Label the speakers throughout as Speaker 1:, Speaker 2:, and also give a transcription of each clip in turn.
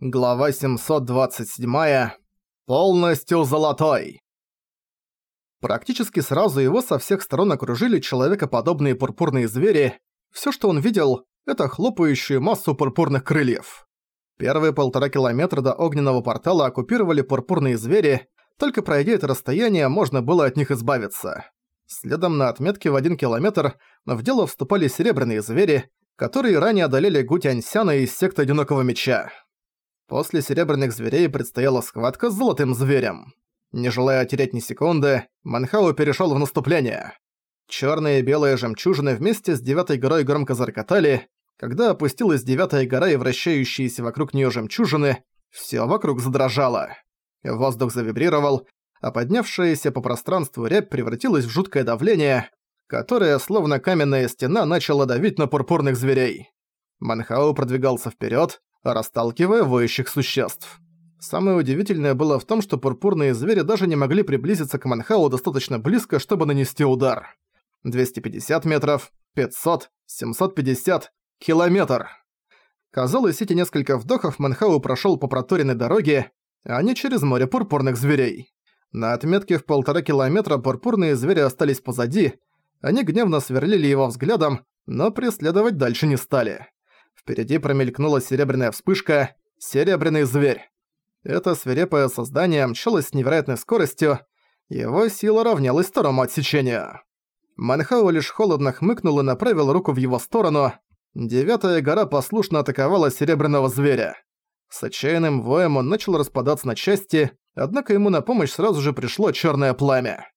Speaker 1: Глава 727. Полностью золотой. Практически сразу его со всех сторон окружили человекоподобные пурпурные звери. Всё, что он видел, это хлопающую массу пурпурных крыльев. Первые полтора километра до огненного портала оккупировали пурпурные звери, только пройдя это расстояние, можно было от них избавиться. Следом на отметке в один километр в дело вступали серебряные звери, которые ранее одолели Гутяньсяна из секты Одинокого Меча. После серебряных зверей предстояла схватка с золотым зверем. Не желая терять ни секунды, Манхау перешёл в наступление. Чёрные и белые жемчужины вместе с девятой горой громко зарокотали. Когда опустилась девятая гора и вращающиеся вокруг неё жемчужины, всё вокруг задрожало. Воздух завибрировал, а поднявшаяся по пространству рябь превратилась в жуткое давление, которое, словно каменная стена, начало давить на пурпурных зверей. Манхау продвигался вперёд, расталкивая воющих существ. Самое удивительное было в том, что пурпурные звери даже не могли приблизиться к Манхау достаточно близко, чтобы нанести удар. 250 метров, 500, 750, километр. Казалось, эти несколько вдохов Манхау прошёл по проторенной дороге, а не через море пурпурных зверей. На отметке в полтора километра пурпурные звери остались позади, они гневно сверлили его взглядом, но преследовать дальше не стали. Впереди промелькнула серебряная вспышка «Серебряный зверь». Это свирепое создание мчалось с невероятной скоростью, его сила равнялась второму отсечению. Манхау лишь холодно хмыкнул и направил руку в его сторону. Девятая гора послушно атаковала серебряного зверя. С отчаянным воем он начал распадаться на части, однако ему на помощь сразу же пришло черное пламя.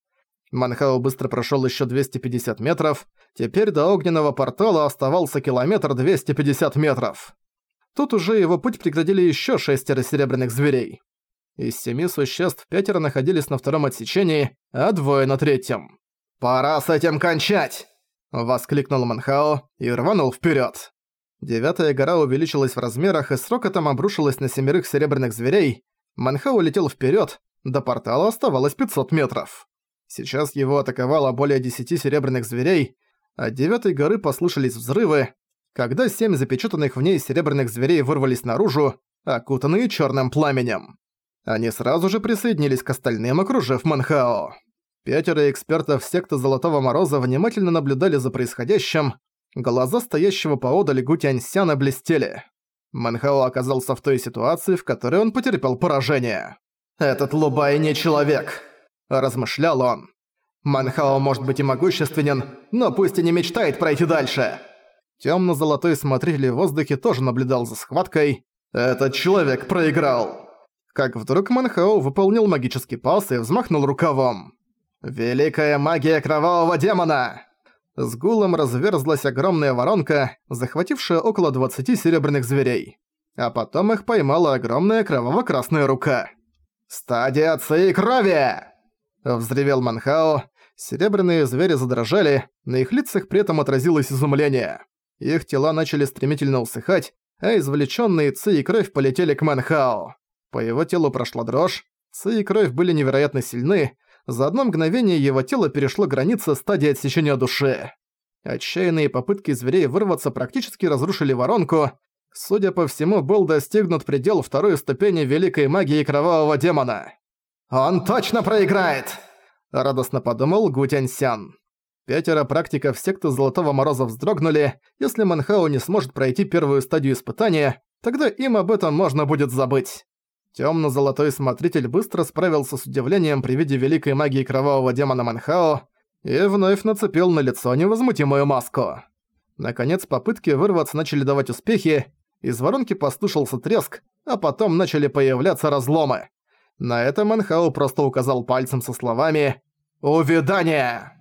Speaker 1: Манхау быстро прошел еще 250 метров, теперь до огненного портала оставался километр 250 метров. Тут уже его путь преградили еще шестеро серебряных зверей. Из семи существ пятеро находились на втором отсечении, а двое на третьем. «Пора с этим кончать!» – воскликнул Манхао и рванул вперед. Девятая гора увеличилась в размерах и с рокотом обрушилась на семерых серебряных зверей. Манхао летел вперед, до портала оставалось 500 метров. Сейчас его атаковало более десяти серебряных зверей, от девятой горы послышались взрывы, когда семь запечатанных в ней серебряных зверей вырвались наружу, окутанные черным пламенем. Они сразу же присоединились к остальным, окружив Манхао. Пятеро экспертов секты Золотого Мороза внимательно наблюдали за происходящим, глаза стоящего поодаль Гутяньсяна блестели. Манхао оказался в той ситуации, в которой он потерпел поражение. «Этот Лубай не человек!» размышлял он. Манхао может быть и могущественен, но пусть и не мечтает пройти дальше. Тёмно-золотой смотритель в воздухе тоже наблюдал за схваткой. Этот человек проиграл. Как вдруг Манхао выполнил магический пас и взмахнул рукавом. «Великая магия кровавого демона!» С гулом разверзлась огромная воронка, захватившая около 20 серебряных зверей. А потом их поймала огромная кроваво-красная рука. «Стадия ци крови!» Взревел Манхао. Серебряные звери задрожали, на их лицах при этом отразилось изумление. Их тела начали стремительно усыхать, а извлечённые ци и кровь полетели к Манхао. По его телу прошла дрожь, ци и кровь были невероятно сильны, за одно мгновение его тело перешло границы стадии отсечения души. Отчаянные попытки зверей вырваться практически разрушили воронку. Судя по всему, был достигнут предел второй ступени великой магии кровавого демона. «Он точно проиграет!» – радостно подумал Гутяньсян. Пятеро практиков секты Золотого Мороза вздрогнули. Если Манхао не сможет пройти первую стадию испытания, тогда им об этом можно будет забыть. Тёмно-золотой смотритель быстро справился с удивлением при виде великой магии кровавого демона Манхао и вновь нацепил на лицо невозмутимую маску. Наконец попытки вырваться начали давать успехи, из воронки послышался треск, а потом начали появляться разломы. На это Манхау просто указал пальцем со словами «Увядание!».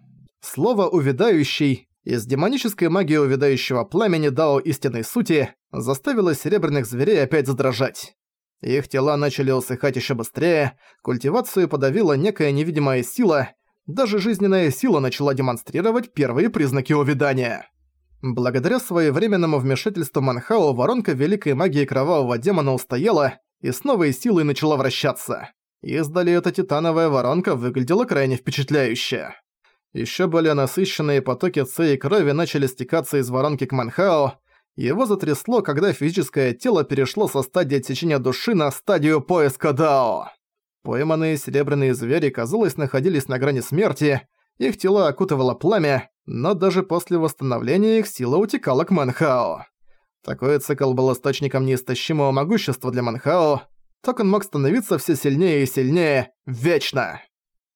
Speaker 1: Слово «увядающий» из демонической магии увядающего пламени Дао истинной сути заставило серебряных зверей опять задрожать. Их тела начали усыхать еще быстрее, культивацию подавила некая невидимая сила, даже жизненная сила начала демонстрировать первые признаки увядания. Благодаря своевременному вмешательству Манхао воронка великой магии кровавого демона устояла, и с новой силой начала вращаться. Издали эта титановая воронка выглядела крайне впечатляюще. Ещё более насыщенные потоки ци и крови начали стекаться из воронки к Манхао, Его затрясло, когда физическое тело перешло со стадии отсечения души на стадию поиска Дао. Пойманные серебряные звери, казалось, находились на грани смерти, их тела окутывало пламя, но даже после восстановления их сила утекала к Манхао. Такой цикл был источником неистощимого могущества для Манхао, так он мог становиться все сильнее и сильнее, вечно.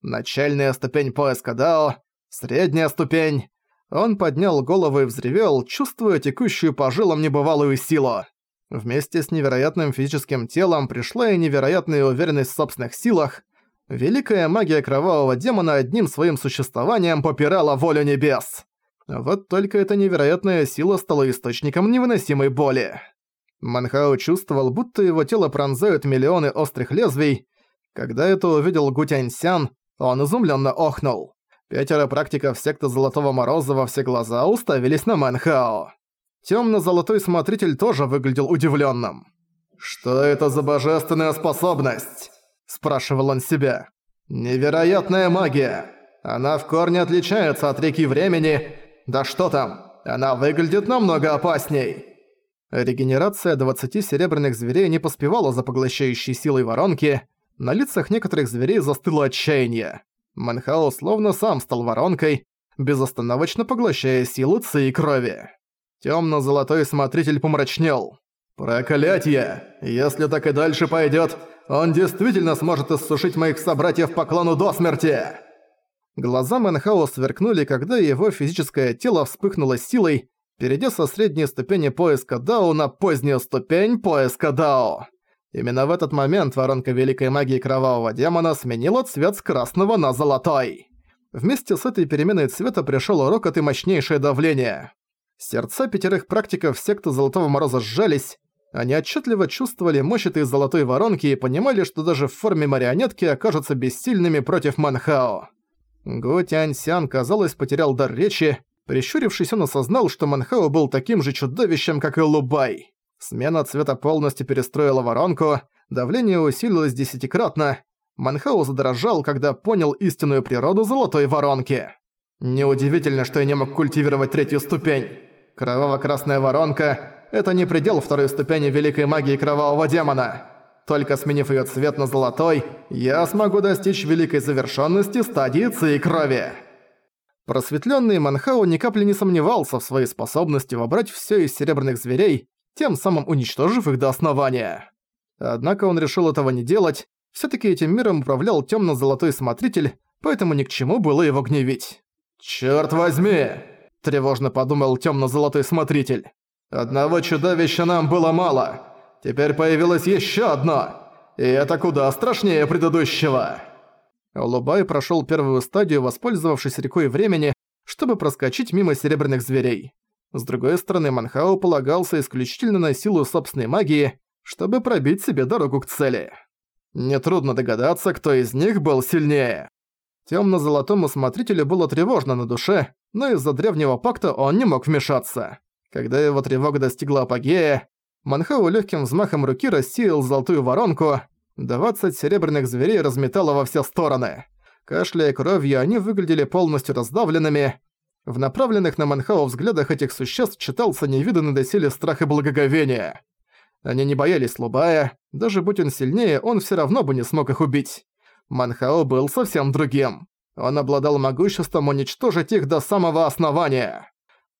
Speaker 1: Начальная ступень поиска Дао, средняя ступень. Он поднял голову и взревел, чувствуя текущую по жилам небывалую силу. Вместе с невероятным физическим телом пришла и невероятная уверенность в собственных силах. Великая магия кровавого демона одним своим существованием попирала волю небес. Вот только эта невероятная сила стала источником невыносимой боли. Манхао чувствовал, будто его тело пронзают миллионы острых лезвий. Когда это увидел Гутяньсян, он изумленно охнул. Пятеро практиков секты Золотого Мороза во все глаза уставились на Манхао. Тёмно-золотой смотритель тоже выглядел удивлённым. «Что это за божественная способность?» – спрашивал он себя. «Невероятная магия! Она в корне отличается от реки времени. Да что там, она выглядит намного опасней!» Регенерация 20 серебряных зверей не поспевала за поглощающей силой воронки, на лицах некоторых зверей застыло отчаяние. Манхао словно сам стал воронкой, безостановочно поглощая силу ци и крови. Тёмно-золотой смотритель помрачнел. «Проклятье! Если так и дальше пойдёт, он действительно сможет иссушить моих собратьев по клану до смерти!» Глаза Мэнхао сверкнули, когда его физическое тело вспыхнуло силой, перейдя со средней ступени поиска Дао на позднюю ступень поиска Дао. Именно в этот момент воронка Великой Магии Кровавого Демона сменила цвет с красного на золотой. Вместе с этой переменой цвета пришёл рокот и мощнейшее давление. Сердца пятерых практиков секты Золотого Мороза сжались, они отчетливо чувствовали мощь этой золотой воронки и понимали, что даже в форме марионетки окажутся бессильными против Манхао. Гу Тяньсян, казалось, потерял дар речи. Прищурившись, он осознал, что Манхао был таким же чудовищем, как и Лубай. Смена цвета полностью перестроила воронку, давление усилилось десятикратно. Манхао задрожал, когда понял истинную природу золотой воронки. Неудивительно, что я не мог культивировать третью ступень. Кроваво-красная воронка – это не предел второй ступени великой магии кровавого демона. Только сменив её цвет на золотой, я смогу достичь великой завершённости стадии и крови. Просветлённый Манхау ни капли не сомневался в своей способности вобрать всё из серебряных зверей, тем самым уничтожив их до основания. Однако он решил этого не делать, всё-таки этим миром управлял тёмно-золотой смотритель, поэтому ни к чему было его гневить. «Чёрт возьми!» – тревожно подумал тёмно-золотой смотритель. «Одного чудовища нам было мало. Теперь появилось ещё одно. И это куда страшнее предыдущего». Лубай прошёл первую стадию, воспользовавшись рекой времени, чтобы проскочить мимо серебряных зверей. С другой стороны, Манхао полагался исключительно на силу собственной магии, чтобы пробить себе дорогу к цели. Нетрудно догадаться, кто из них был сильнее. Тёмно-золотому смотрителю было тревожно на душе, но из-за древнего пакта он не мог вмешаться. Когда его тревога достигла апогея, Манхау легким взмахом руки рассеял золотую воронку, 20 серебряных зверей разметало во все стороны. Кашляя кровью, они выглядели полностью раздавленными. В направленных на Манхау взглядах этих существ читался невиданный доселе страх и благоговение. Они не боялись Лубая, даже будь он сильнее, он все равно бы не смог их убить. Манхао был совсем другим. Он обладал могуществом уничтожить их до самого основания.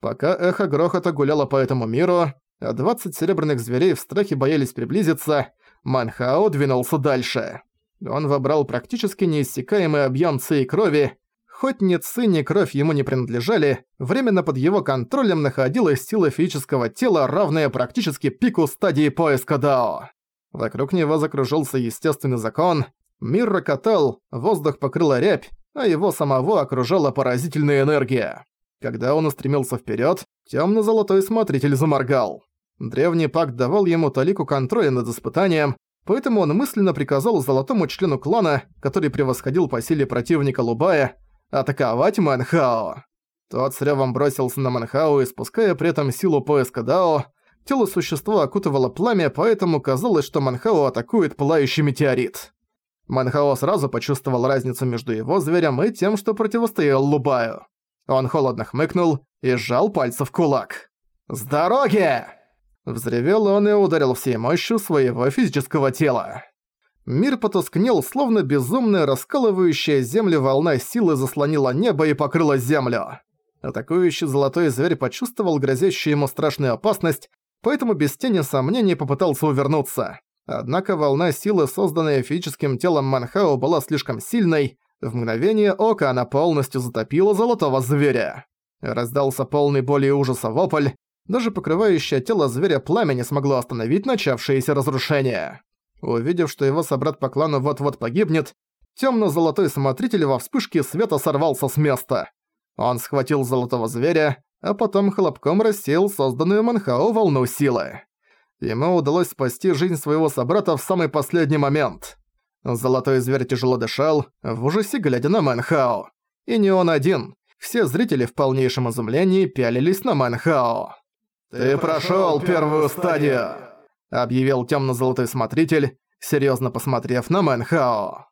Speaker 1: Пока эхо грохота гуляло по этому миру, а 20 серебряных зверей в страхе боялись приблизиться, Манхао двинулся дальше. Он вобрал практически неиссякаемый объем ци и крови. Хоть ни ци, ни кровь ему не принадлежали, временно под его контролем находилась сила физического тела, равная практически пику стадии поиска Дао. Вокруг него закружился естественный закон, Мир рокотал, воздух покрыла рябь, а его самого окружала поразительная энергия. Когда он устремился вперед, темно-золотой смотритель заморгал. Древний пакт давал ему талику контроля над испытанием, поэтому он мысленно приказал золотому члену клана, который превосходил по силе противника Лубая, атаковать Манхао. Тот с ревом бросился на Манхао, испуская при этом силу поиска Дао. Тело существа окутывало пламя, поэтому казалось, что Манхао атакует пылающий метеорит. Манхао сразу почувствовал разницу между его зверем и тем, что противостоял Лубаю. Он холодно хмыкнул и сжал пальцы в кулак. «С дороги!» Взревел он и ударил всей мощью своего физического тела. Мир потускнел, словно безумная раскалывающая землю волна силы заслонила небо и покрыла землю. Атакующий золотой зверь почувствовал грозящую ему страшную опасность, поэтому без тени сомнений попытался увернуться. Однако волна силы, созданная физическим телом Манхао, была слишком сильной, в мгновение ока она полностью затопила золотого зверя. Раздался полный боли и ужаса вопль, даже покрывающее тело зверя пламя не смогло остановить начавшееся разрушение. Увидев, что его собрат по клану вот-вот погибнет, тёмно-золотой смотритель во вспышке света сорвался с места. Он схватил золотого зверя, а потом хлопком рассеял созданную Манхао волну силы. Ему удалось спасти жизнь своего собрата в самый последний момент. Золотой зверь тяжело дышал, в ужасе глядя на Манхао. И не он один. Все зрители в полнейшем изумлении пялились на Манхао. «Ты прошёл первую стадию!» — объявил тёмно-золотой смотритель, серьёзно посмотрев на Мэнхао.